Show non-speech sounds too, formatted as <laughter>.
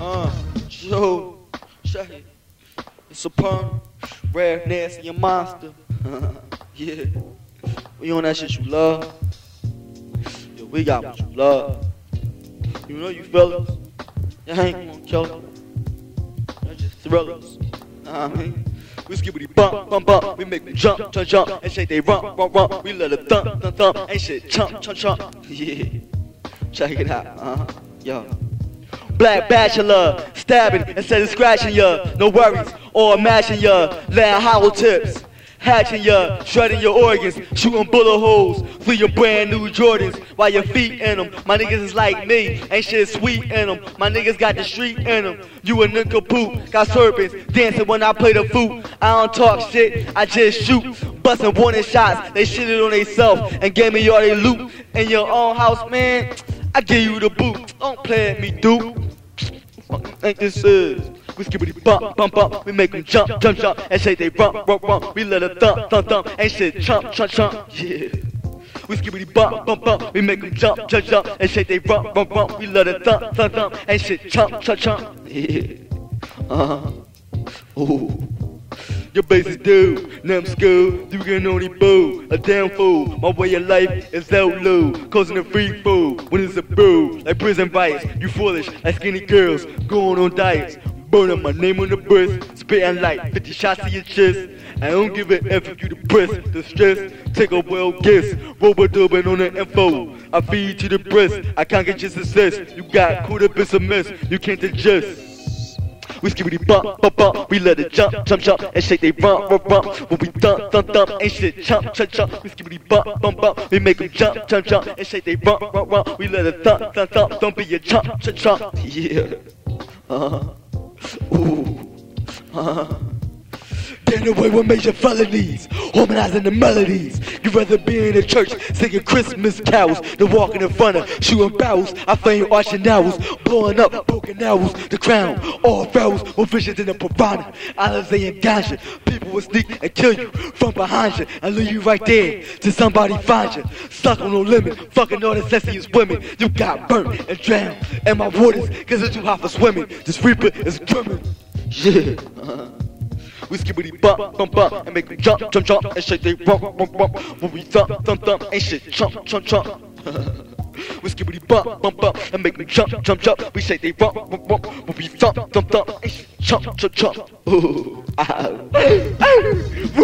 Uh, Joe, it. It's a pun, rare, nasty, and monster. <laughs> yeah. We on that shit you love. Yo, we got what you love. You know you fellas. Y'all ain't gonna kill it. Y'all just thrillers. Nah, I. We skibbity bump, bump, bump. We make them jump, jump, jump, and shake they rump, rump, rump. We let it thump, thump, thump, and shit chump, chump, chump. <laughs> Yeah, check it out, uh huh, yo. Black bachelor, stabbing instead of scratching ya. No worries, or imagine ya. Laying hollow tips, hatching ya, shredding your organs, shooting bullet holes through your brand new Jordans while your feet in them. My niggas is like me, ain't shit sweet in them. My niggas got the street in them. You a nigga got serpents dancing when I play the flute. I don't talk shit, I just shoot. Bustin' warning shots, they shitted on they self and gave me all they loot. In your own house, man, I give you the boot. Don't play at me, dude. Think this is. We skibbity bump, bump, bump. We make them jump, jump, jump, and say they rump, rump, rump. We let it thump, thump, thump, and shit chump, chump, chump. Yeah. We skibbity bump, bump, bump. We make them jump, jump, jump, and say they rump, rump, rump. We let it thump, thump, thump, and shit chump, chump, chump. Yeah. Uh huh. Ooh. Your bass is I'm scared, you can only boo. A damn fool, my way of life is out low. Causing a free fall, when it's a boo. Like prison bites, you foolish, like skinny girls. Going on diets, burning my name on the breast Spitting like 50 shots to your chest. I don't give a F if you depressed, the stress. Take a well guess, rubber dubbing on the info. I feed you to the breast, I can't get your success. You got caught up in some mess, you can't digest we skibbity bump, bump, bump. We let it jump, jump, jump, and shake they rump, rump, rump. When we thump, thump, thump, and shit chump, chump, chump. We skibbity bump, bump, bump. We make them jump, jump, jump, and shake they rump, rump, rump. We let it thump, thump, thump. Don't be a chump, chump, chump. Yeah. Uh huh. Ooh. Uh huh. Getting away with major felonies, harmonizing the melodies. You'd rather be in a church singing Christmas carols than walking in front of shooting barrels. I flame arching arrows, blowing up broken arrows. The crown, all pharaohs were visions in the piranha. Alizé and ganja, people will sneak and kill you from behind you and leave you right there till somebody find you. Stuck on no limit, fucking all the sexiest women. You got burnt and drowned in my waters, cause it's too hot for swimming. This reaper is criminal. Yeah. We skibbity bump, bump, bump, and make them jump, jump, jump, and shake they rump, rump, rump. When we thump, thump, thump, and shit chump, chump, chump. <laughs> we skibbity bump, bump, bump, and make them jump, jump, jump. We shake they rump, rump, rump. When we thump, thump, thump, and shit chump, chump, chump. Ooh, ah. <laughs>